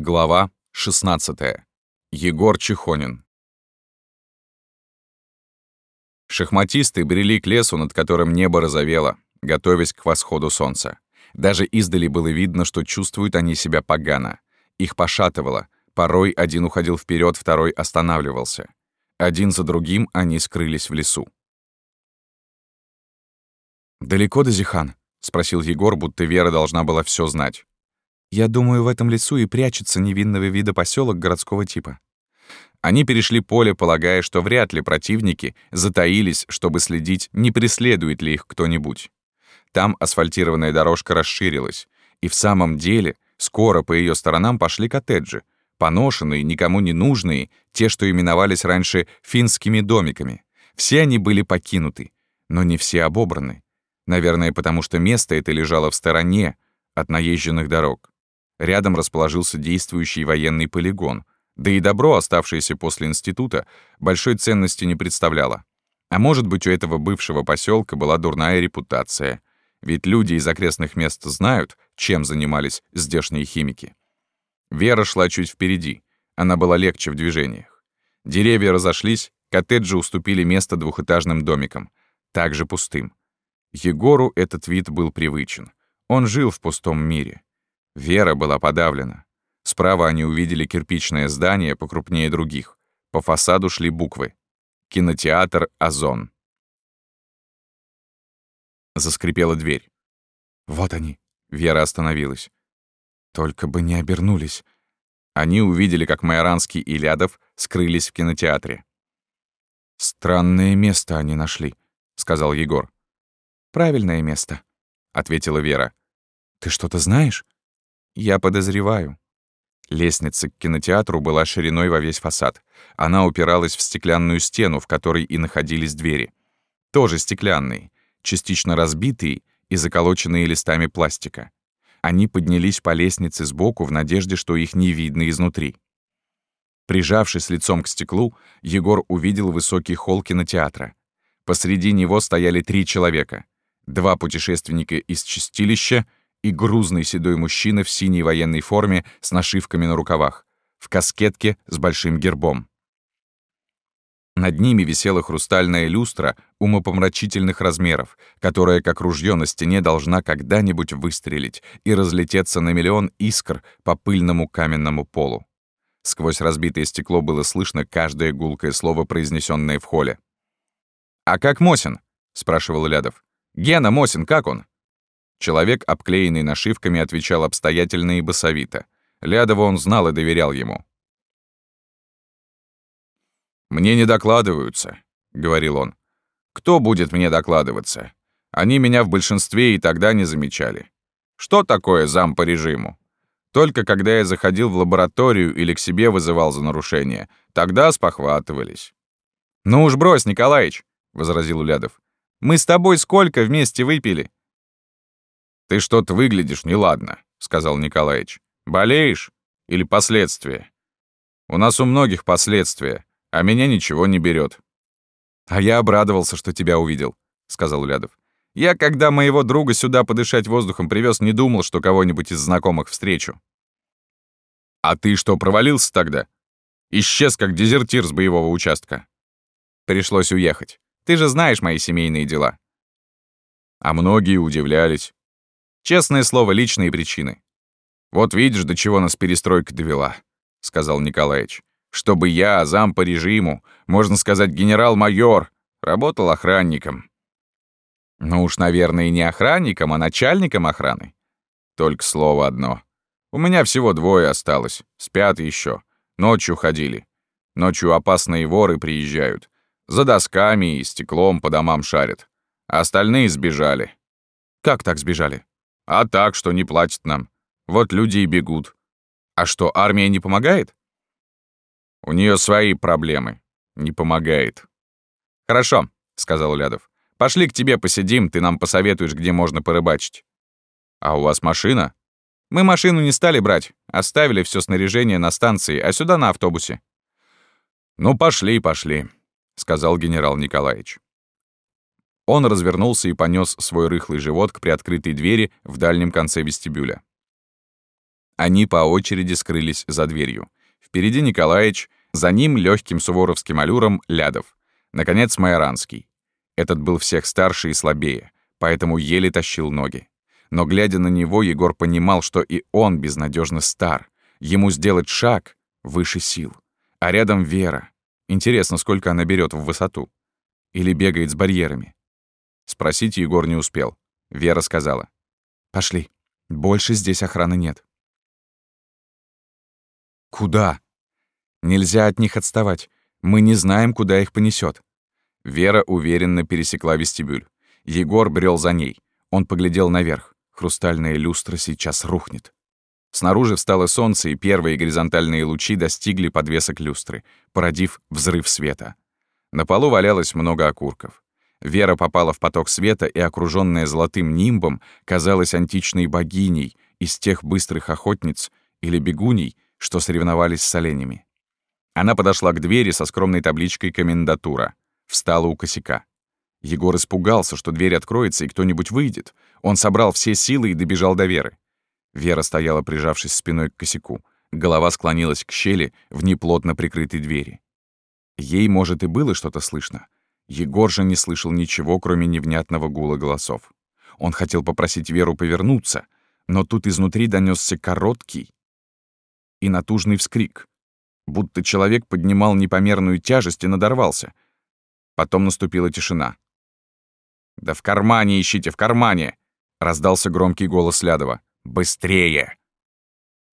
Глава 16. Егор Чехонин. Шахматисты брели к лесу, над которым небо розовело, готовясь к восходу солнца. Даже издали было видно, что чувствуют они себя погано. Их пошатывало. Порой один уходил вперед, второй останавливался. Один за другим они скрылись в лесу. «Далеко до Зихан?» — спросил Егор, будто Вера должна была все знать. «Я думаю, в этом лесу и прячется невинного вида поселок городского типа». Они перешли поле, полагая, что вряд ли противники затаились, чтобы следить, не преследует ли их кто-нибудь. Там асфальтированная дорожка расширилась, и в самом деле скоро по ее сторонам пошли коттеджи, поношенные, никому не нужные, те, что именовались раньше финскими домиками. Все они были покинуты, но не все обобраны. Наверное, потому что место это лежало в стороне от наезженных дорог. Рядом расположился действующий военный полигон, да и добро, оставшееся после института, большой ценности не представляло. А может быть, у этого бывшего поселка была дурная репутация, ведь люди из окрестных мест знают, чем занимались здешние химики. Вера шла чуть впереди, она была легче в движениях. Деревья разошлись, коттеджи уступили место двухэтажным домикам, также пустым. Егору этот вид был привычен. Он жил в пустом мире. Вера была подавлена. Справа они увидели кирпичное здание покрупнее других. По фасаду шли буквы. Кинотеатр «Озон». Заскрипела дверь. «Вот они!» — Вера остановилась. «Только бы не обернулись!» Они увидели, как Майоранский и Лядов скрылись в кинотеатре. «Странное место они нашли», — сказал Егор. «Правильное место», — ответила Вера. «Ты что-то знаешь?» «Я подозреваю». Лестница к кинотеатру была шириной во весь фасад. Она упиралась в стеклянную стену, в которой и находились двери. Тоже стеклянные, частично разбитые и заколоченные листами пластика. Они поднялись по лестнице сбоку в надежде, что их не видно изнутри. Прижавшись лицом к стеклу, Егор увидел высокий холл кинотеатра. Посреди него стояли три человека два путешественника из чистилища и грузный седой мужчина в синей военной форме с нашивками на рукавах, в каскетке с большим гербом. Над ними висела хрустальная люстра умопомрачительных размеров, которая, как ружье на стене, должна когда-нибудь выстрелить и разлететься на миллион искр по пыльному каменному полу. Сквозь разбитое стекло было слышно каждое гулкое слово, произнесенное в холле. «А как Мосин?» — спрашивал Лядов. «Гена Мосин, как он?» Человек, обклеенный нашивками, отвечал обстоятельно и басовито. Лядова он знал и доверял ему. «Мне не докладываются», — говорил он. «Кто будет мне докладываться? Они меня в большинстве и тогда не замечали. Что такое зам по режиму? Только когда я заходил в лабораторию или к себе вызывал за нарушение, тогда спохватывались». «Ну уж брось, Николаич», — возразил Улядов. Мы с тобой сколько вместе выпили?» «Ты что-то выглядишь неладно», — сказал Николаевич. «Болеешь? Или последствия? У нас у многих последствия, а меня ничего не берет. «А я обрадовался, что тебя увидел», — сказал Лядов. «Я, когда моего друга сюда подышать воздухом привез, не думал, что кого-нибудь из знакомых встречу». «А ты что, провалился тогда? Исчез, как дезертир с боевого участка». Пришлось уехать. Ты же знаешь мои семейные дела». А многие удивлялись. Честное слово, личные причины. «Вот видишь, до чего нас перестройка довела», — сказал Николаевич. «Чтобы я, зам по режиму, можно сказать, генерал-майор, работал охранником». «Ну уж, наверное, не охранником, а начальником охраны». Только слово одно. У меня всего двое осталось, спят еще. Ночью ходили. Ночью опасные воры приезжают. За досками и стеклом по домам шарят. А остальные сбежали. Как так сбежали? А так, что не платят нам. Вот люди и бегут. А что, армия не помогает? У нее свои проблемы. Не помогает. Хорошо, сказал Лядов. Пошли к тебе посидим, ты нам посоветуешь, где можно порыбачить. А у вас машина? Мы машину не стали брать, оставили все снаряжение на станции, а сюда на автобусе. Ну, пошли, пошли. — сказал генерал Николаевич. Он развернулся и понес свой рыхлый живот к приоткрытой двери в дальнем конце вестибюля. Они по очереди скрылись за дверью. Впереди Николаевич, за ним легким суворовским аллюром Лядов. Наконец, Майоранский. Этот был всех старше и слабее, поэтому еле тащил ноги. Но, глядя на него, Егор понимал, что и он безнадежно стар. Ему сделать шаг выше сил. А рядом Вера. Интересно, сколько она берет в высоту. Или бегает с барьерами. Спросить Егор не успел. Вера сказала. «Пошли. Больше здесь охраны нет». «Куда?» «Нельзя от них отставать. Мы не знаем, куда их понесет. Вера уверенно пересекла вестибюль. Егор брел за ней. Он поглядел наверх. Хрустальная люстра сейчас рухнет. Снаружи встало солнце, и первые горизонтальные лучи достигли подвесок люстры, породив взрыв света. На полу валялось много окурков. Вера попала в поток света и, окружённая золотым нимбом, казалась античной богиней из тех быстрых охотниц или бегуней, что соревновались с оленями. Она подошла к двери со скромной табличкой «Комендатура». Встала у косяка. Егор испугался, что дверь откроется и кто-нибудь выйдет. Он собрал все силы и добежал до Веры. Вера стояла, прижавшись спиной к косяку. Голова склонилась к щели в неплотно прикрытой двери. Ей, может, и было что-то слышно, Егор же не слышал ничего, кроме невнятного гула голосов. Он хотел попросить Веру повернуться, но тут изнутри донесся короткий и натужный вскрик, будто человек поднимал непомерную тяжесть и надорвался. Потом наступила тишина. «Да в кармане ищите, в кармане!» — раздался громкий голос Лядова. «Быстрее!»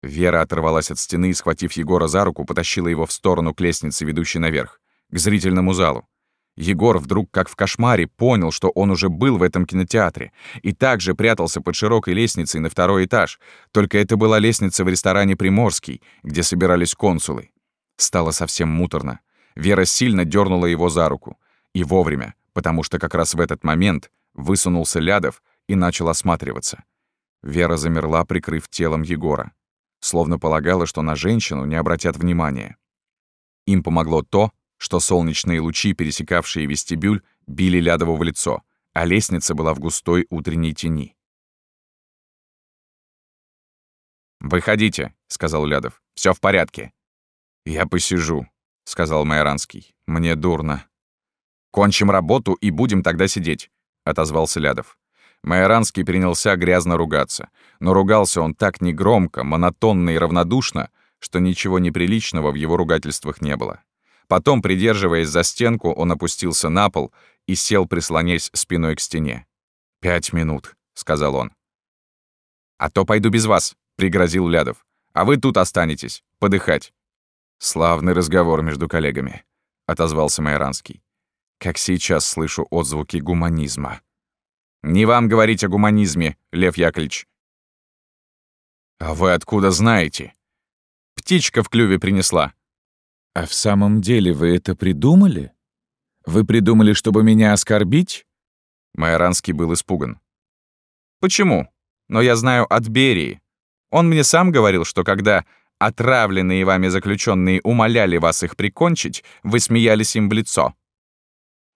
Вера оторвалась от стены и, схватив Егора за руку, потащила его в сторону к лестнице, ведущей наверх, к зрительному залу. Егор вдруг, как в кошмаре, понял, что он уже был в этом кинотеатре и также прятался под широкой лестницей на второй этаж, только это была лестница в ресторане «Приморский», где собирались консулы. Стало совсем муторно. Вера сильно дернула его за руку. И вовремя, потому что как раз в этот момент высунулся Лядов и начал осматриваться. Вера замерла, прикрыв телом Егора. Словно полагала, что на женщину не обратят внимания. Им помогло то, что солнечные лучи, пересекавшие вестибюль, били Лядову в лицо, а лестница была в густой утренней тени. «Выходите», — сказал Лядов. Все в порядке». «Я посижу», — сказал Майоранский. «Мне дурно». «Кончим работу и будем тогда сидеть», — отозвался Лядов. Майоранский принялся грязно ругаться. Но ругался он так негромко, монотонно и равнодушно, что ничего неприличного в его ругательствах не было. Потом, придерживаясь за стенку, он опустился на пол и сел, прислонясь спиной к стене. «Пять минут», — сказал он. «А то пойду без вас», — пригрозил Лядов. «А вы тут останетесь, подыхать». «Славный разговор между коллегами», — отозвался Майоранский. «Как сейчас слышу отзвуки гуманизма». «Не вам говорить о гуманизме, Лев Яковлевич». «А вы откуда знаете?» «Птичка в клюве принесла», «А в самом деле вы это придумали? Вы придумали, чтобы меня оскорбить?» Майоранский был испуган. «Почему? Но я знаю от Берии. Он мне сам говорил, что когда отравленные вами заключенные умоляли вас их прикончить, вы смеялись им в лицо».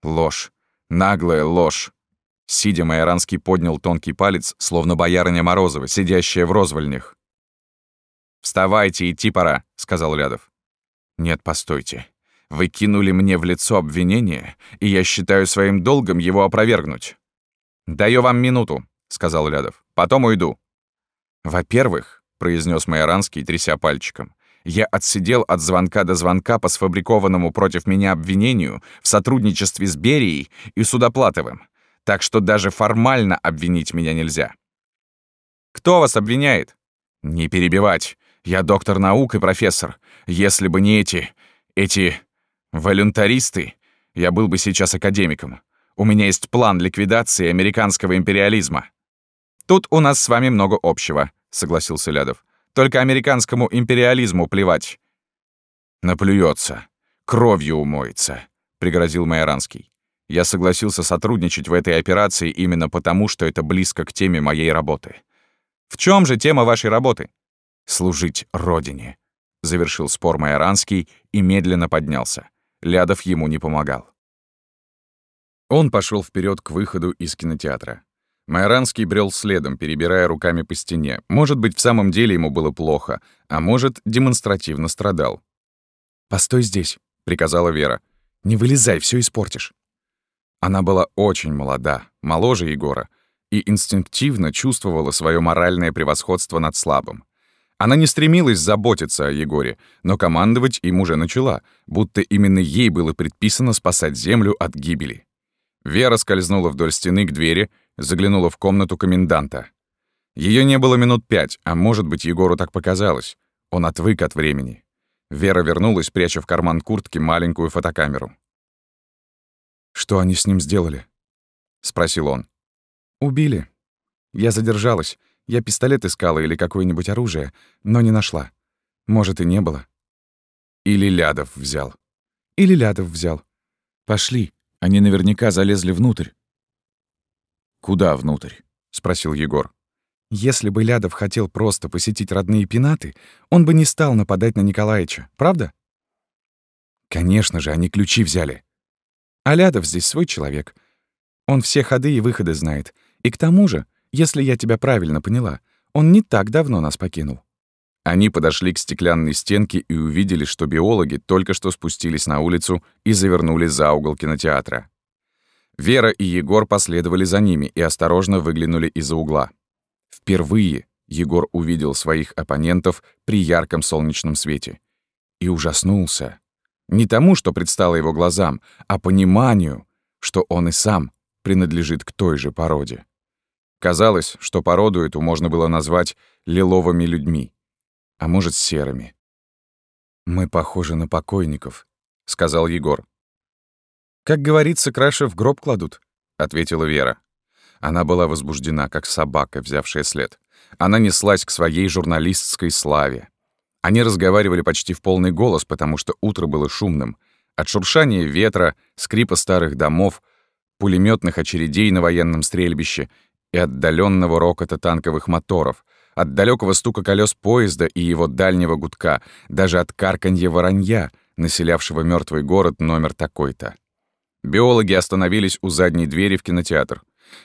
Ложь. Наглая ложь. Сидя, Майоранский поднял тонкий палец, словно боярыня Морозова, сидящая в розвольнях. «Вставайте, идти пора», — сказал Лядов. «Нет, постойте. Вы кинули мне в лицо обвинение, и я считаю своим долгом его опровергнуть». «Даю вам минуту», — сказал Лядов. «Потом уйду». «Во-первых», — произнес Майоранский, тряся пальчиком, «я отсидел от звонка до звонка по сфабрикованному против меня обвинению в сотрудничестве с Берией и Судоплатовым, так что даже формально обвинить меня нельзя». «Кто вас обвиняет?» «Не перебивать. Я доктор наук и профессор. Если бы не эти... эти... волюнтаристы, я был бы сейчас академиком. У меня есть план ликвидации американского империализма». «Тут у нас с вами много общего», — согласился Лядов. «Только американскому империализму плевать». «Наплюется. Кровью умоется», — пригрозил Майоранский. «Я согласился сотрудничать в этой операции именно потому, что это близко к теме моей работы». «В чем же тема вашей работы?» служить Родине», — завершил спор Майоранский и медленно поднялся. Лядов ему не помогал. Он пошел вперед к выходу из кинотеатра. Майранский брел следом, перебирая руками по стене. Может быть, в самом деле ему было плохо, а может, демонстративно страдал. «Постой здесь», — приказала Вера. «Не вылезай, все испортишь». Она была очень молода, моложе Егора, и инстинктивно чувствовала свое моральное превосходство над слабым. Она не стремилась заботиться о Егоре, но командовать им уже начала, будто именно ей было предписано спасать землю от гибели. Вера скользнула вдоль стены к двери, заглянула в комнату коменданта. Ее не было минут пять, а может быть, Егору так показалось. Он отвык от времени. Вера вернулась, пряча в карман куртки маленькую фотокамеру. «Что они с ним сделали?» — спросил он. «Убили. Я задержалась. Я пистолет искала или какое-нибудь оружие, но не нашла. Может, и не было. Или Лядов взял. Или Лядов взял. Пошли. Они наверняка залезли внутрь. «Куда внутрь?» — спросил Егор. «Если бы Лядов хотел просто посетить родные пенаты, он бы не стал нападать на Николаевича, правда?» «Конечно же, они ключи взяли. А Лядов здесь свой человек. Он все ходы и выходы знает. И к тому же, если я тебя правильно поняла, он не так давно нас покинул». Они подошли к стеклянной стенке и увидели, что биологи только что спустились на улицу и завернули за угол кинотеатра. Вера и Егор последовали за ними и осторожно выглянули из-за угла. Впервые Егор увидел своих оппонентов при ярком солнечном свете. И ужаснулся. Не тому, что предстало его глазам, а пониманию, что он и сам принадлежит к той же породе. Казалось, что породу эту можно было назвать лиловыми людьми а может, серыми. «Мы похожи на покойников», — сказал Егор. «Как говорится, краши в гроб кладут», — ответила Вера. Она была возбуждена, как собака, взявшая след. Она неслась к своей журналистской славе. Они разговаривали почти в полный голос, потому что утро было шумным. От шуршания ветра, скрипа старых домов, пулеметных очередей на военном стрельбище и отдаленного рокота танковых моторов — от далекого стука колес поезда и его дальнего гудка, даже от карканья воронья, населявшего мертвый город номер такой-то. Биологи остановились у задней двери в кинотеатр.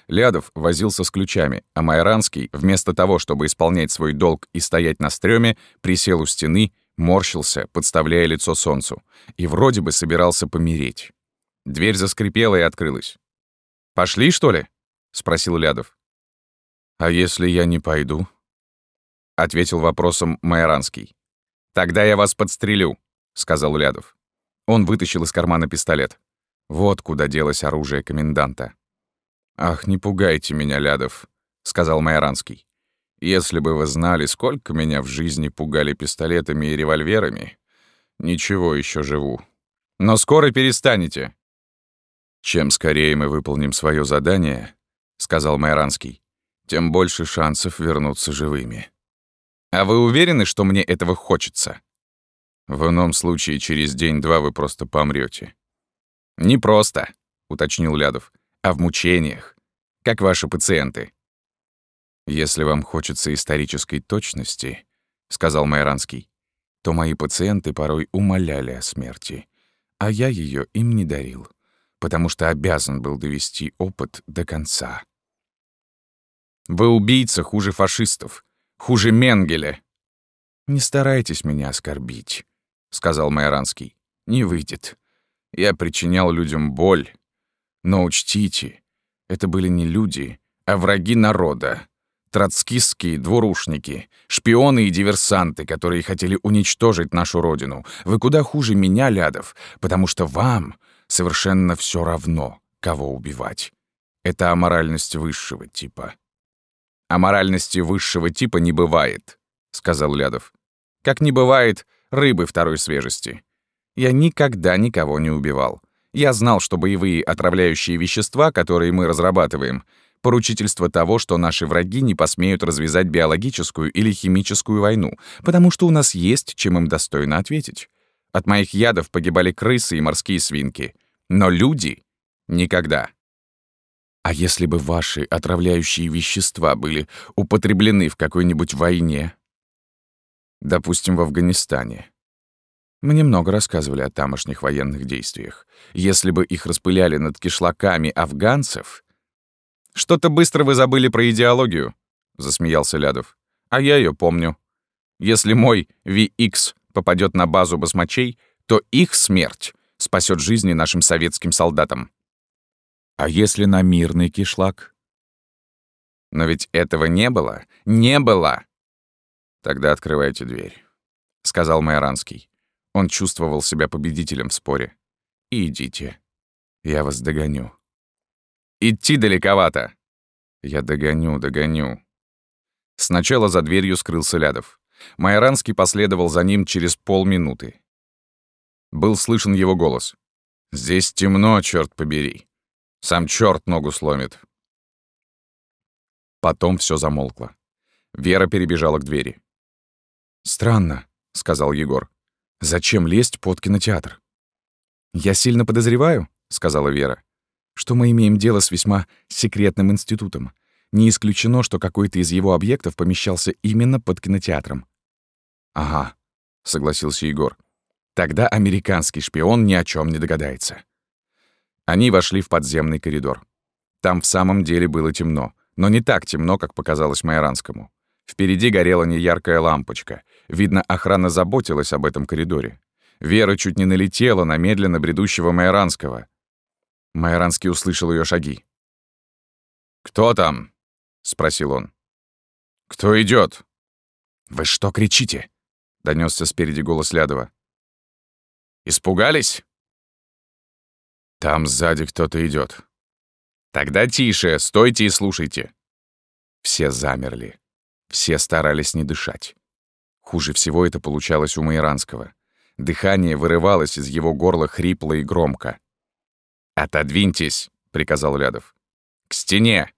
Лядов возился с ключами, а Майранский, вместо того, чтобы исполнять свой долг и стоять на стреме, присел у стены, морщился, подставляя лицо солнцу, и вроде бы собирался помереть. Дверь заскрипела и открылась. «Пошли, что ли?» — спросил Лядов. «А если я не пойду?» — ответил вопросом Майоранский. «Тогда я вас подстрелю», — сказал Лядов. Он вытащил из кармана пистолет. Вот куда делось оружие коменданта. «Ах, не пугайте меня, Лядов», — сказал Майоранский. «Если бы вы знали, сколько меня в жизни пугали пистолетами и револьверами, ничего, еще живу. Но скоро перестанете». «Чем скорее мы выполним свое задание», — сказал Майоранский, «тем больше шансов вернуться живыми». А вы уверены, что мне этого хочется? В ином случае через день-два вы просто помрете. Не просто, уточнил Лядов, а в мучениях, как ваши пациенты. Если вам хочется исторической точности, сказал Майранский, то мои пациенты порой умоляли о смерти, а я ее им не дарил, потому что обязан был довести опыт до конца. Вы убийца хуже фашистов, Хуже Менгеля». «Не старайтесь меня оскорбить», — сказал Майоранский. «Не выйдет. Я причинял людям боль. Но учтите, это были не люди, а враги народа. Троцкистские двурушники, шпионы и диверсанты, которые хотели уничтожить нашу родину. Вы куда хуже меня, Лядов, потому что вам совершенно все равно, кого убивать. Это аморальность высшего типа. «А моральности высшего типа не бывает», — сказал Лядов. «Как не бывает рыбы второй свежести. Я никогда никого не убивал. Я знал, что боевые отравляющие вещества, которые мы разрабатываем, поручительство того, что наши враги не посмеют развязать биологическую или химическую войну, потому что у нас есть, чем им достойно ответить. От моих ядов погибали крысы и морские свинки. Но люди — никогда. А если бы ваши отравляющие вещества были употреблены в какой-нибудь войне? Допустим, в Афганистане. Мне много рассказывали о тамошних военных действиях. Если бы их распыляли над кишлаками афганцев... «Что-то быстро вы забыли про идеологию», — засмеялся Лядов. «А я ее помню. Если мой VX попадет на базу басмачей, то их смерть спасет жизни нашим советским солдатам». «А если на мирный кишлак?» «Но ведь этого не было. Не было!» «Тогда открывайте дверь», — сказал Майоранский. Он чувствовал себя победителем в споре. «И идите. Я вас догоню». Идти далековато. Я догоню, догоню. Сначала за дверью скрылся Лядов. Майоранский последовал за ним через полминуты. Был слышен его голос. «Здесь темно, черт побери. Сам черт ногу сломит». Потом все замолкло. Вера перебежала к двери. «Странно», — сказал Егор. «Зачем лезть под кинотеатр?» «Я сильно подозреваю», — сказала Вера что мы имеем дело с весьма секретным институтом. Не исключено, что какой-то из его объектов помещался именно под кинотеатром. «Ага», — согласился Егор. «Тогда американский шпион ни о чем не догадается». Они вошли в подземный коридор. Там в самом деле было темно, но не так темно, как показалось Майоранскому. Впереди горела неяркая лампочка. Видно, охрана заботилась об этом коридоре. Вера чуть не налетела на медленно бредущего Майоранского. Майоранский услышал ее шаги. «Кто там?» — спросил он. «Кто идет? «Вы что кричите?» — донесся спереди голос Лядова. «Испугались?» «Там сзади кто-то идет. «Тогда тише, стойте и слушайте». Все замерли. Все старались не дышать. Хуже всего это получалось у Майоранского. Дыхание вырывалось из его горла хрипло и громко. «Отодвиньтесь», — приказал Лядов. «К стене!»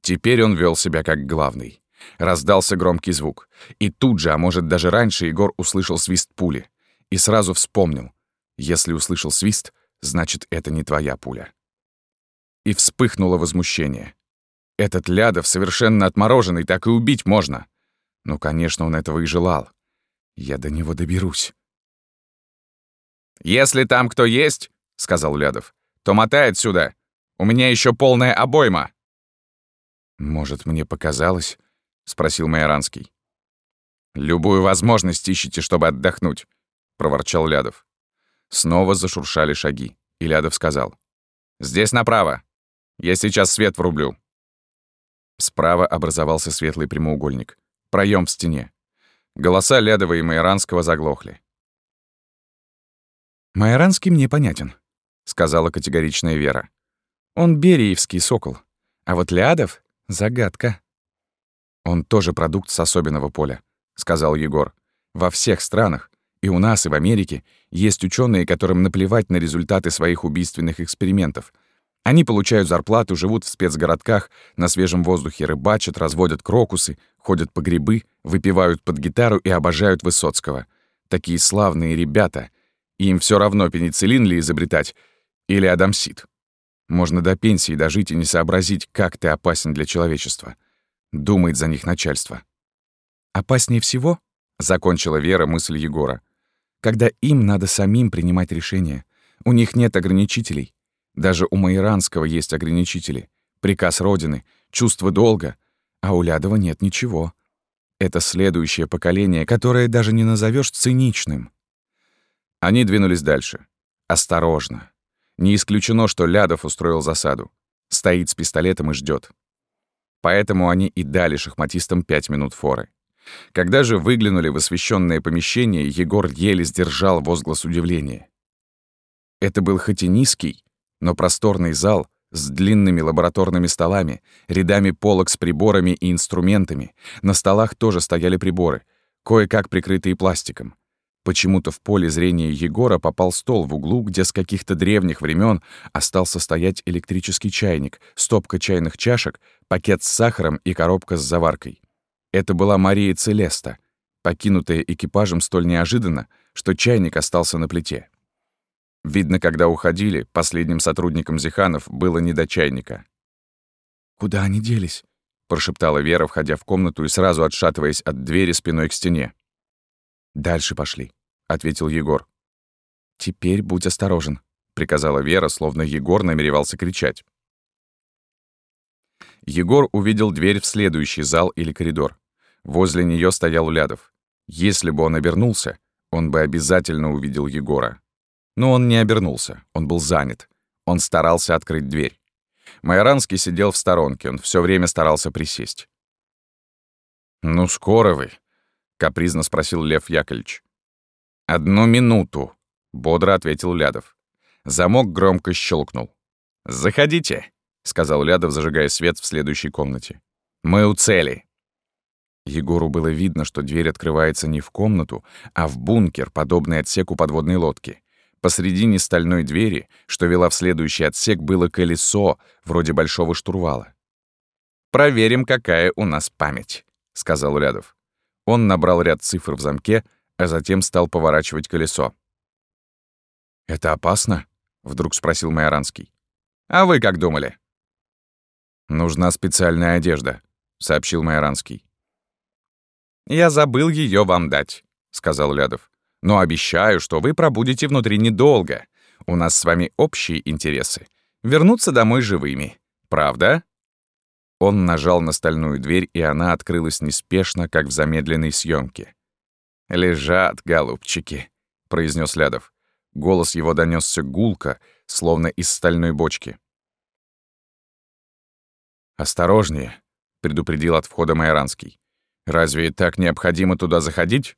Теперь он вел себя как главный. Раздался громкий звук. И тут же, а может даже раньше, Егор услышал свист пули. И сразу вспомнил. Если услышал свист, значит, это не твоя пуля. И вспыхнуло возмущение. Этот Лядов совершенно отмороженный, так и убить можно. Ну, конечно, он этого и желал. Я до него доберусь. «Если там кто есть», — сказал Лядов, то мотай отсюда. У меня еще полная обойма». «Может, мне показалось?» — спросил Майоранский. «Любую возможность ищите, чтобы отдохнуть», — проворчал Лядов. Снова зашуршали шаги, и Лядов сказал. «Здесь направо. Я сейчас свет врублю». Справа образовался светлый прямоугольник. Проем в стене. Голоса Лядова и Майоранского заглохли. «Майоранский мне понятен», сказала категоричная Вера. Он бериевский сокол, а вот Лядов — загадка. Он тоже продукт с особенного поля, сказал Егор. Во всех странах, и у нас, и в Америке, есть ученые, которым наплевать на результаты своих убийственных экспериментов. Они получают зарплату, живут в спецгородках, на свежем воздухе рыбачат, разводят крокусы, ходят по грибы, выпивают под гитару и обожают Высоцкого. Такие славные ребята. Им все равно пенициллин ли изобретать, или адамсит. Можно до пенсии дожить и не сообразить, как ты опасен для человечества. Думает за них начальство. «Опаснее всего?» — закончила Вера мысль Егора. «Когда им надо самим принимать решения. У них нет ограничителей. Даже у Майранского есть ограничители. Приказ Родины, чувство долга. А у Лядова нет ничего. Это следующее поколение, которое даже не назовешь циничным». Они двинулись дальше. Осторожно, не исключено, что Лядов устроил засаду. Стоит с пистолетом и ждет. Поэтому они и дали шахматистам пять минут форы. Когда же выглянули в освещенное помещение, Егор еле сдержал возглас удивления. Это был хоть и низкий, но просторный зал с длинными лабораторными столами, рядами полок с приборами и инструментами. На столах тоже стояли приборы, кое-как прикрытые пластиком. Почему-то в поле зрения Егора попал стол в углу, где с каких-то древних времен остался стоять электрический чайник, стопка чайных чашек, пакет с сахаром и коробка с заваркой. Это была Мария Целеста, покинутая экипажем столь неожиданно, что чайник остался на плите. Видно, когда уходили, последним сотрудникам Зиханов было не до чайника. «Куда они делись?» — прошептала Вера, входя в комнату и сразу отшатываясь от двери спиной к стене. «Дальше пошли», — ответил Егор. «Теперь будь осторожен», — приказала Вера, словно Егор намеревался кричать. Егор увидел дверь в следующий зал или коридор. Возле нее стоял Лядов. Если бы он обернулся, он бы обязательно увидел Егора. Но он не обернулся, он был занят. Он старался открыть дверь. Майоранский сидел в сторонке, он все время старался присесть. «Ну, скоро вы», — капризно спросил Лев Яковлевич. «Одну минуту», — бодро ответил Лядов. Замок громко щелкнул. «Заходите», — сказал Лядов, зажигая свет в следующей комнате. «Мы у цели». Егору было видно, что дверь открывается не в комнату, а в бункер, подобный отсеку подводной лодки. Посредине стальной двери, что вела в следующий отсек, было колесо, вроде большого штурвала. «Проверим, какая у нас память», — сказал Рядов. Он набрал ряд цифр в замке, а затем стал поворачивать колесо. «Это опасно?» — вдруг спросил Майоранский. «А вы как думали?» «Нужна специальная одежда», — сообщил Майоранский. «Я забыл ее вам дать», — сказал Лядов. «Но обещаю, что вы пробудете внутри недолго. У нас с вами общие интересы. Вернуться домой живыми. Правда?» Он нажал на стальную дверь, и она открылась неспешно, как в замедленной съемке. «Лежат, голубчики», — произнес Лядов. Голос его донесся гулко, словно из стальной бочки. «Осторожнее», — предупредил от входа Майоранский. Разве так необходимо туда заходить?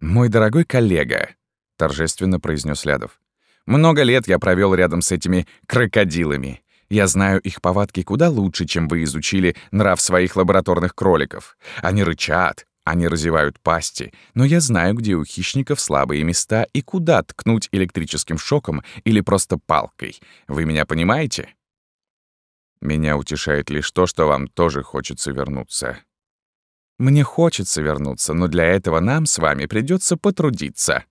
Мой дорогой коллега, торжественно произнес Лядов. Много лет я провел рядом с этими крокодилами. Я знаю их повадки куда лучше, чем вы изучили нрав своих лабораторных кроликов. Они рычат, они разевают пасти, но я знаю, где у хищников слабые места и куда ткнуть электрическим шоком или просто палкой. Вы меня понимаете? Меня утешает лишь то, что вам тоже хочется вернуться. Мне хочется вернуться, но для этого нам с вами придется потрудиться.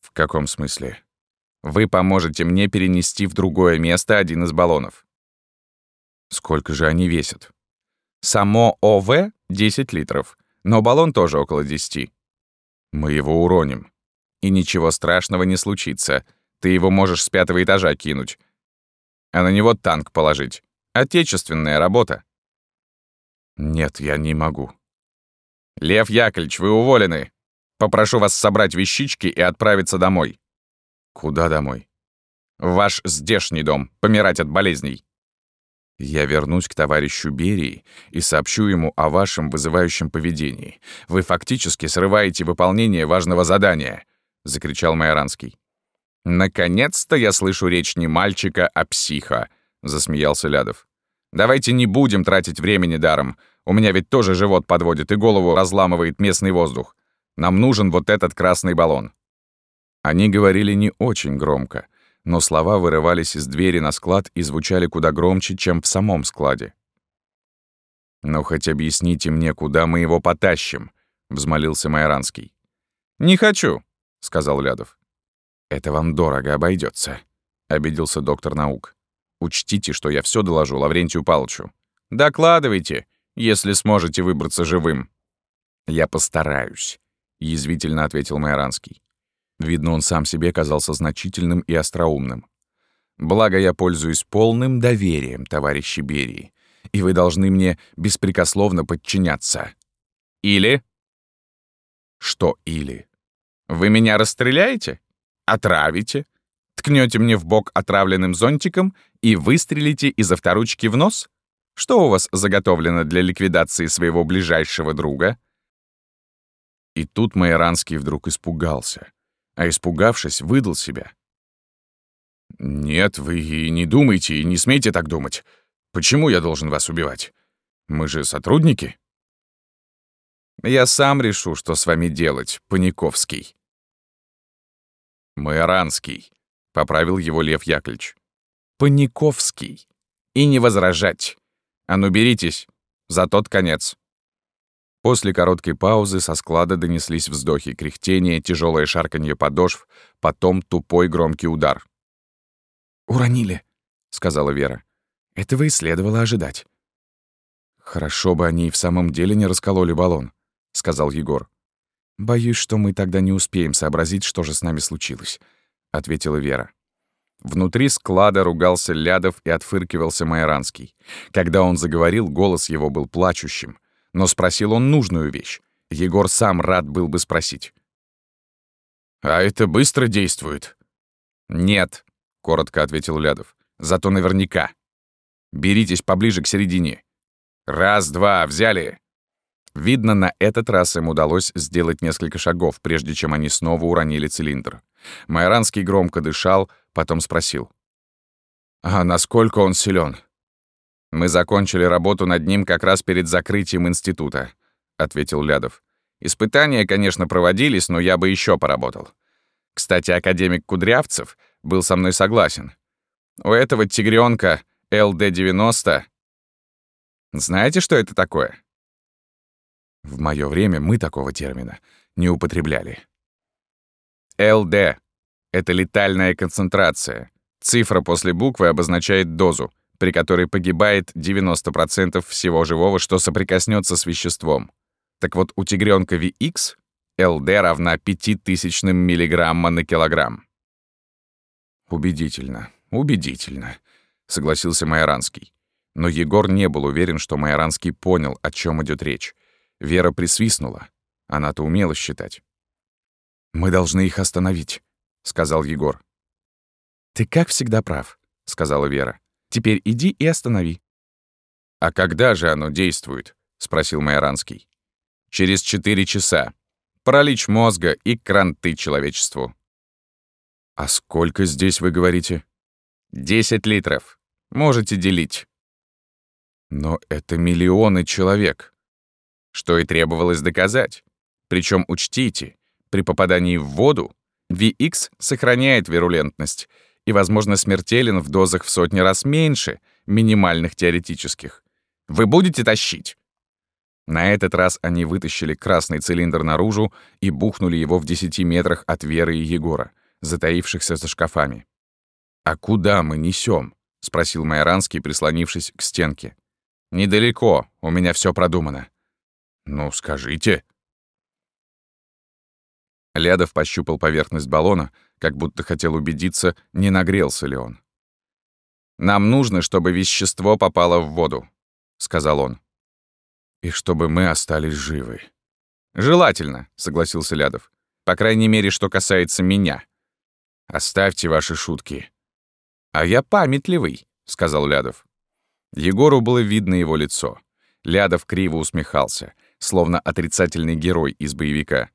В каком смысле? Вы поможете мне перенести в другое место один из баллонов. Сколько же они весят? Само ОВ — 10 литров, но баллон тоже около 10. Мы его уроним. И ничего страшного не случится. Ты его можешь с пятого этажа кинуть. А на него танк положить. Отечественная работа. «Нет, я не могу». «Лев Яковлевич, вы уволены. Попрошу вас собрать вещички и отправиться домой». «Куда домой?» «В ваш здешний дом, помирать от болезней». «Я вернусь к товарищу Берии и сообщу ему о вашем вызывающем поведении. Вы фактически срываете выполнение важного задания», — закричал Майоранский. «Наконец-то я слышу речь не мальчика, а психа», — засмеялся Лядов. Давайте не будем тратить времени даром. У меня ведь тоже живот подводит и голову разламывает местный воздух. Нам нужен вот этот красный баллон». Они говорили не очень громко, но слова вырывались из двери на склад и звучали куда громче, чем в самом складе. «Ну, хоть объясните мне, куда мы его потащим», — взмолился Майоранский. «Не хочу», — сказал Лядов. «Это вам дорого обойдется, обиделся доктор наук. Учтите, что я все доложу Лаврентию Павловичу. Докладывайте, если сможете выбраться живым. Я постараюсь, язвительно ответил Майоранский. Видно, он сам себе казался значительным и остроумным. Благо, я пользуюсь полным доверием, товарищи Берии, и вы должны мне беспрекословно подчиняться. Или... Что или? Вы меня расстреляете? Отравите? ткнете мне в бок отравленным зонтиком и выстрелите из авторучки в нос? Что у вас заготовлено для ликвидации своего ближайшего друга?» И тут Майоранский вдруг испугался, а испугавшись, выдал себя. «Нет, вы и не думайте, и не смейте так думать. Почему я должен вас убивать? Мы же сотрудники?» «Я сам решу, что с вами делать, Паниковский». «Майоранский», поправил его Лев Яковлевич. Паниковский. И не возражать. А ну беритесь, за тот конец. После короткой паузы со склада донеслись вздохи, кряхтение, тяжелое шарканье подошв, потом тупой громкий удар. «Уронили», — сказала Вера. «Этого и следовало ожидать». «Хорошо бы они и в самом деле не раскололи баллон», — сказал Егор. «Боюсь, что мы тогда не успеем сообразить, что же с нами случилось. — ответила Вера. Внутри склада ругался Лядов и отфыркивался Майоранский. Когда он заговорил, голос его был плачущим. Но спросил он нужную вещь. Егор сам рад был бы спросить. «А это быстро действует?» «Нет», — коротко ответил Лядов. «Зато наверняка. Беритесь поближе к середине. Раз, два, взяли!» Видно, на этот раз им удалось сделать несколько шагов, прежде чем они снова уронили цилиндр. Майоранский громко дышал, потом спросил. «А насколько он силен? «Мы закончили работу над ним как раз перед закрытием института», — ответил Лядов. «Испытания, конечно, проводились, но я бы еще поработал. Кстати, академик Кудрявцев был со мной согласен. У этого тигренка ЛД-90... Знаете, что это такое?» В мое время мы такого термина не употребляли. ЛД — это летальная концентрация. Цифра после буквы обозначает дозу, при которой погибает 90% всего живого, что соприкоснется с веществом. Так вот, у тигренка VX ЛД равна 5000 миллиграмма на килограмм. «Убедительно, убедительно», — согласился Майоранский. Но Егор не был уверен, что Майоранский понял, о чем идет речь. Вера присвистнула. Она-то умела считать. «Мы должны их остановить», — сказал Егор. «Ты как всегда прав», — сказала Вера. «Теперь иди и останови». «А когда же оно действует?» — спросил Майоранский. «Через четыре часа. Паралич мозга и кранты человечеству». «А сколько здесь, вы говорите?» «Десять литров. Можете делить». «Но это миллионы человек». Что и требовалось доказать. Причем учтите, при попадании в воду VX сохраняет вирулентность и, возможно, смертелен в дозах в сотни раз меньше минимальных теоретических. Вы будете тащить? На этот раз они вытащили красный цилиндр наружу и бухнули его в десяти метрах от Веры и Егора, затаившихся за шкафами. «А куда мы несем? спросил Майоранский, прислонившись к стенке. «Недалеко, у меня все продумано». «Ну, скажите», Лядов пощупал поверхность баллона, как будто хотел убедиться, не нагрелся ли он. «Нам нужно, чтобы вещество попало в воду», — сказал он. «И чтобы мы остались живы». «Желательно», — согласился Лядов. «По крайней мере, что касается меня». «Оставьте ваши шутки». «А я памятливый», — сказал Лядов. Егору было видно его лицо. Лядов криво усмехался, словно отрицательный герой из боевика.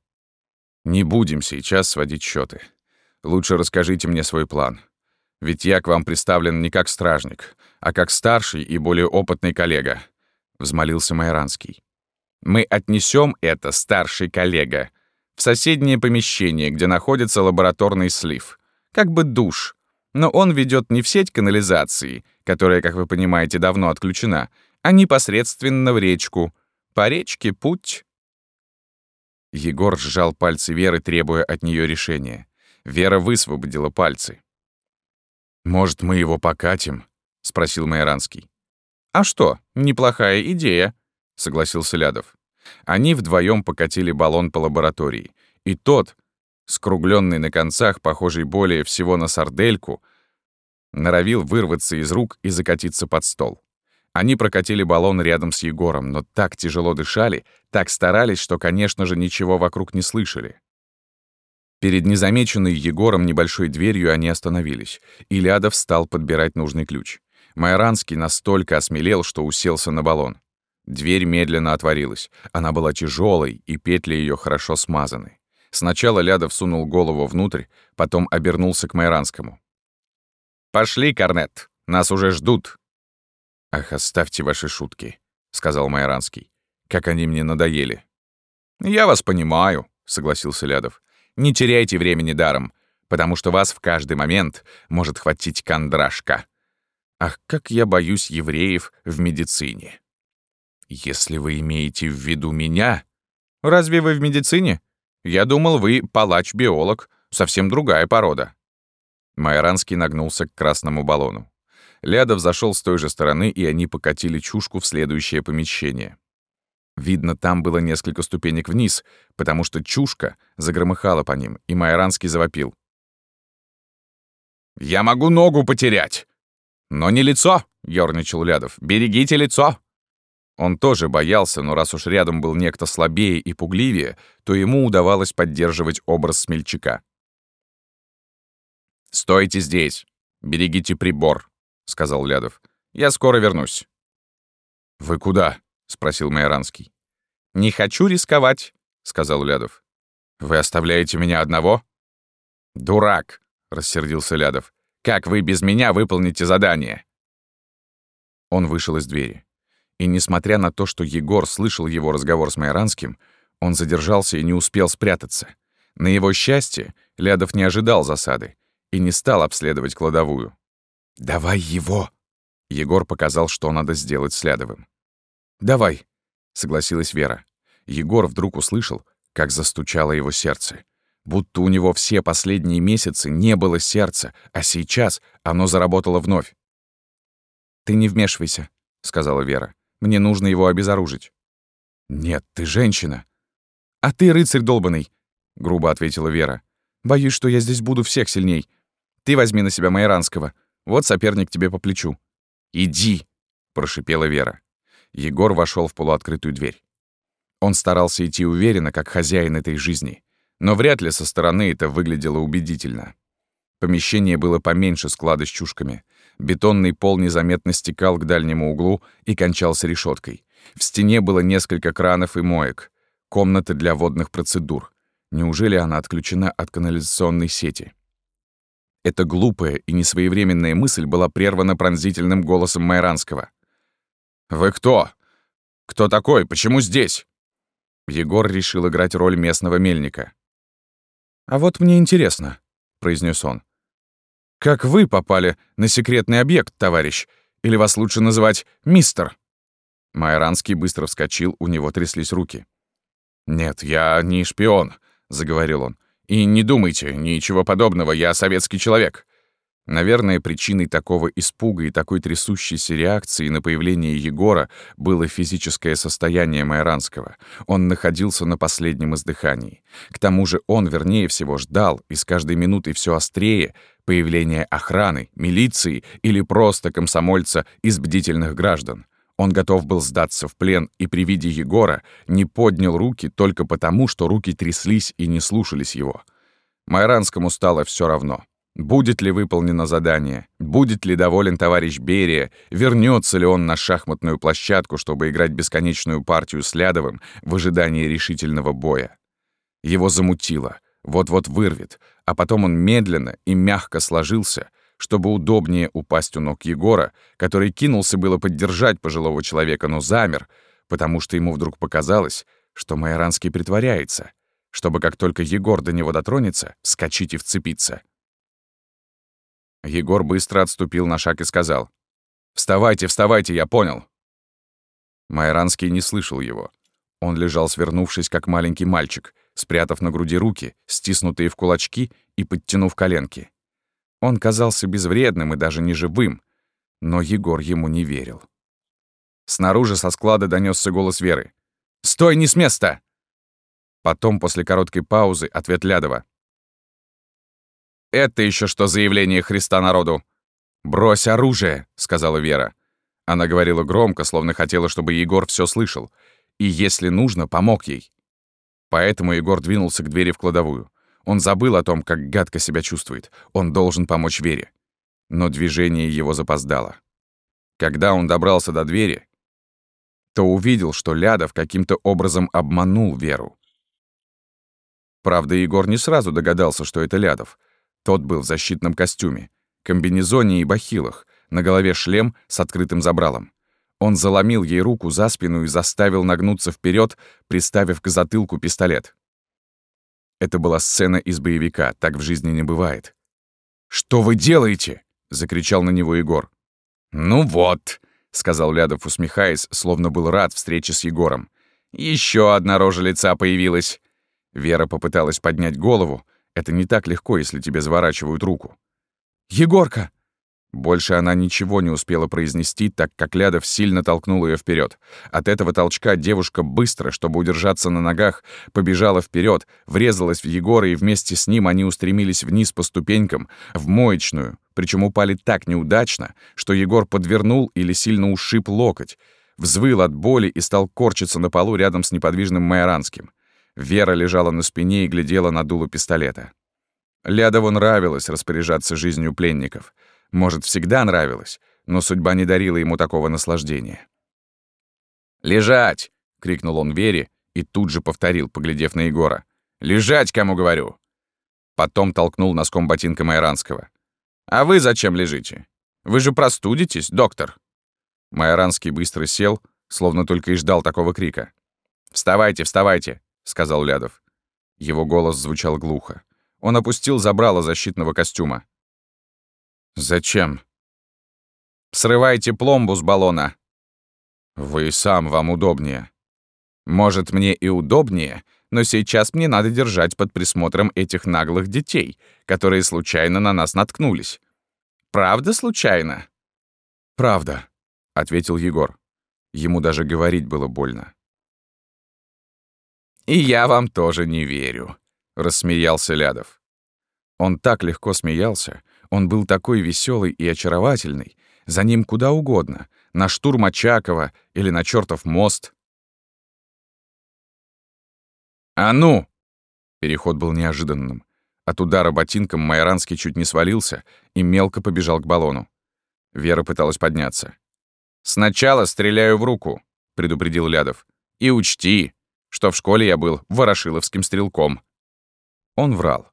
Не будем сейчас сводить счеты. Лучше расскажите мне свой план. Ведь я к вам представлен не как стражник, а как старший и более опытный коллега», — взмолился Майранский. «Мы отнесем это, старший коллега, в соседнее помещение, где находится лабораторный слив, как бы душ, но он ведет не в сеть канализации, которая, как вы понимаете, давно отключена, а непосредственно в речку. По речке путь Егор сжал пальцы Веры, требуя от нее решения. Вера высвободила пальцы. «Может, мы его покатим?» — спросил Майоранский. «А что, неплохая идея», — согласился Лядов. Они вдвоем покатили баллон по лаборатории, и тот, скругленный на концах, похожий более всего на сардельку, норовил вырваться из рук и закатиться под стол. Они прокатили баллон рядом с Егором, но так тяжело дышали, так старались, что, конечно же, ничего вокруг не слышали. Перед незамеченной Егором небольшой дверью они остановились, и Лядов стал подбирать нужный ключ. Майоранский настолько осмелел, что уселся на баллон. Дверь медленно отворилась. Она была тяжелой, и петли ее хорошо смазаны. Сначала Лядов сунул голову внутрь, потом обернулся к Майоранскому. «Пошли, Корнет, нас уже ждут!» «Ах, оставьте ваши шутки», — сказал Майоранский. «Как они мне надоели». «Я вас понимаю», — согласился Лядов. «Не теряйте времени даром, потому что вас в каждый момент может хватить кондрашка. Ах, как я боюсь евреев в медицине». «Если вы имеете в виду меня...» «Разве вы в медицине? Я думал, вы палач-биолог, совсем другая порода». Майоранский нагнулся к красному баллону. Лядов зашел с той же стороны, и они покатили чушку в следующее помещение. Видно, там было несколько ступенек вниз, потому что чушка загромыхала по ним, и Майоранский завопил. Я могу ногу потерять. Но не лицо, ёрничал Лядов. Берегите лицо. Он тоже боялся, но раз уж рядом был некто слабее и пугливее, то ему удавалось поддерживать образ смельчака. «Стойте здесь. Берегите прибор», — сказал Лядов. «Я скоро вернусь». «Вы куда?» — спросил Майоранский. «Не хочу рисковать», — сказал Лядов. «Вы оставляете меня одного?» «Дурак», — рассердился Лядов. «Как вы без меня выполните задание?» Он вышел из двери. И несмотря на то, что Егор слышал его разговор с Майоранским, он задержался и не успел спрятаться. На его счастье, Лядов не ожидал засады и не стал обследовать кладовую. «Давай его!» Егор показал, что надо сделать с Лядовым. «Давай», — согласилась Вера. Егор вдруг услышал, как застучало его сердце. Будто у него все последние месяцы не было сердца, а сейчас оно заработало вновь. «Ты не вмешивайся», — сказала Вера. «Мне нужно его обезоружить». «Нет, ты женщина». «А ты рыцарь долбанный», — грубо ответила Вера. «Боюсь, что я здесь буду всех сильней. Ты возьми на себя Майранского. Вот соперник тебе по плечу». «Иди!» — прошипела Вера. Егор вошел в полуоткрытую дверь. Он старался идти уверенно, как хозяин этой жизни, но вряд ли со стороны это выглядело убедительно. Помещение было поменьше склада с чушками. Бетонный пол незаметно стекал к дальнему углу и кончался решеткой. В стене было несколько кранов и моек. Комната для водных процедур. Неужели она отключена от канализационной сети? Эта глупая и несвоевременная мысль была прервана пронзительным голосом Майранского. «Вы кто? Кто такой? Почему здесь?» Егор решил играть роль местного мельника. «А вот мне интересно», — произнес он. «Как вы попали на секретный объект, товарищ? Или вас лучше называть мистер?» Майранский быстро вскочил, у него тряслись руки. «Нет, я не шпион», — заговорил он. «И не думайте, ничего подобного, я советский человек. Наверное, причиной такого испуга и такой трясущейся реакции на появление Егора было физическое состояние Майранского. Он находился на последнем издыхании. К тому же он, вернее всего, ждал, и с каждой минутой все острее, появления охраны, милиции или просто комсомольца из бдительных граждан. Он готов был сдаться в плен и при виде Егора не поднял руки только потому, что руки тряслись и не слушались его. Майранскому стало все равно. Будет ли выполнено задание? Будет ли доволен товарищ Берия? Вернется ли он на шахматную площадку, чтобы играть бесконечную партию с Лядовым в ожидании решительного боя? Его замутило, вот-вот вырвет, а потом он медленно и мягко сложился, чтобы удобнее упасть у ног Егора, который кинулся было поддержать пожилого человека, но замер, потому что ему вдруг показалось, что Майоранский притворяется, чтобы как только Егор до него дотронется, вскочить и вцепиться. Егор быстро отступил на шаг и сказал. «Вставайте, вставайте, я понял». Майранский не слышал его. Он лежал, свернувшись, как маленький мальчик, спрятав на груди руки, стиснутые в кулачки и подтянув коленки. Он казался безвредным и даже неживым, но Егор ему не верил. Снаружи со склада донесся голос Веры. «Стой, не с места!» Потом, после короткой паузы, ответ Лядова. «Это еще что заявление Христа народу?» «Брось оружие», — сказала Вера. Она говорила громко, словно хотела, чтобы Егор все слышал. И, если нужно, помог ей. Поэтому Егор двинулся к двери в кладовую. Он забыл о том, как гадко себя чувствует. Он должен помочь Вере. Но движение его запоздало. Когда он добрался до двери, то увидел, что Лядов каким-то образом обманул Веру. Правда, Егор не сразу догадался, что это Лядов — тот был в защитном костюме, комбинезоне и бахилах, на голове шлем с открытым забралом. Он заломил ей руку за спину и заставил нагнуться вперед, приставив к затылку пистолет. Это была сцена из боевика, так в жизни не бывает. «Что вы делаете?» — закричал на него Егор. «Ну вот», — сказал Лядов, усмехаясь, словно был рад встрече с Егором. Еще одна рожа лица появилась». Вера попыталась поднять голову, это не так легко, если тебе заворачивают руку. «Егорка!» Больше она ничего не успела произнести, так как Лядов сильно толкнул ее вперед. От этого толчка девушка быстро, чтобы удержаться на ногах, побежала вперед, врезалась в Егора, и вместе с ним они устремились вниз по ступенькам, в моечную, причем упали так неудачно, что Егор подвернул или сильно ушиб локоть, взвыл от боли и стал корчиться на полу рядом с неподвижным Майоранским. Вера лежала на спине и глядела на дуло пистолета. Лядову нравилось распоряжаться жизнью пленников. Может, всегда нравилось, но судьба не дарила ему такого наслаждения. «Лежать!» — крикнул он Вере и тут же повторил, поглядев на Егора. «Лежать, кому говорю!» Потом толкнул носком ботинка Майоранского. «А вы зачем лежите? Вы же простудитесь, доктор!» Майоранский быстро сел, словно только и ждал такого крика. «Вставайте, вставайте!» — сказал Лядов. Его голос звучал глухо. Он опустил забрало защитного костюма. «Зачем?» «Срывайте пломбу с баллона!» «Вы сам, вам удобнее». «Может, мне и удобнее, но сейчас мне надо держать под присмотром этих наглых детей, которые случайно на нас наткнулись. Правда случайно?» «Правда», — ответил Егор. Ему даже говорить было больно. «И я вам тоже не верю», — рассмеялся Лядов. Он так легко смеялся, он был такой веселый и очаровательный, за ним куда угодно, на штурм Очакова или на чертов мост. «А ну!» Переход был неожиданным. От удара ботинком Майоранский чуть не свалился и мелко побежал к баллону. Вера пыталась подняться. «Сначала стреляю в руку», — предупредил Лядов. «И учти, что в школе я был ворошиловским стрелком». Он врал.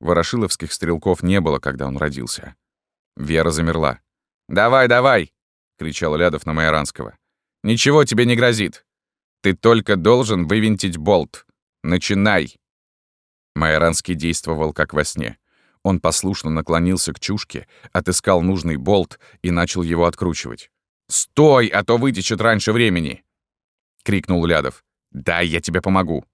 Ворошиловских стрелков не было, когда он родился. Вера замерла. «Давай, давай!» — кричал Лядов на Майоранского. «Ничего тебе не грозит. Ты только должен вывинтить болт. Начинай!» Майоранский действовал как во сне. Он послушно наклонился к чушке, отыскал нужный болт и начал его откручивать. «Стой, а то вытечет раньше времени!» — крикнул Лядов. «Дай, я тебе помогу!»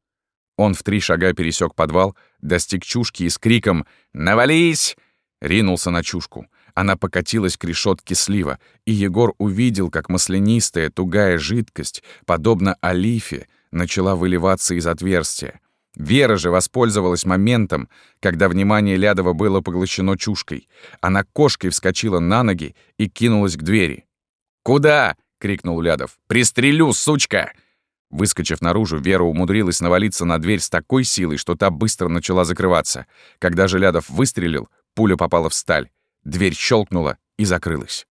Он в три шага пересек подвал, достиг чушки и с криком «Навались!» ринулся на чушку. Она покатилась к решетке слива, и Егор увидел, как маслянистая тугая жидкость, подобно олифе, начала выливаться из отверстия. Вера же воспользовалась моментом, когда внимание Лядова было поглощено чушкой. Она кошкой вскочила на ноги и кинулась к двери. «Куда?» — крикнул Лядов. «Пристрелю, сучка!» Выскочив наружу, Вера умудрилась навалиться на дверь с такой силой, что та быстро начала закрываться. Когда же Лядов выстрелил, пуля попала в сталь. Дверь щелкнула и закрылась.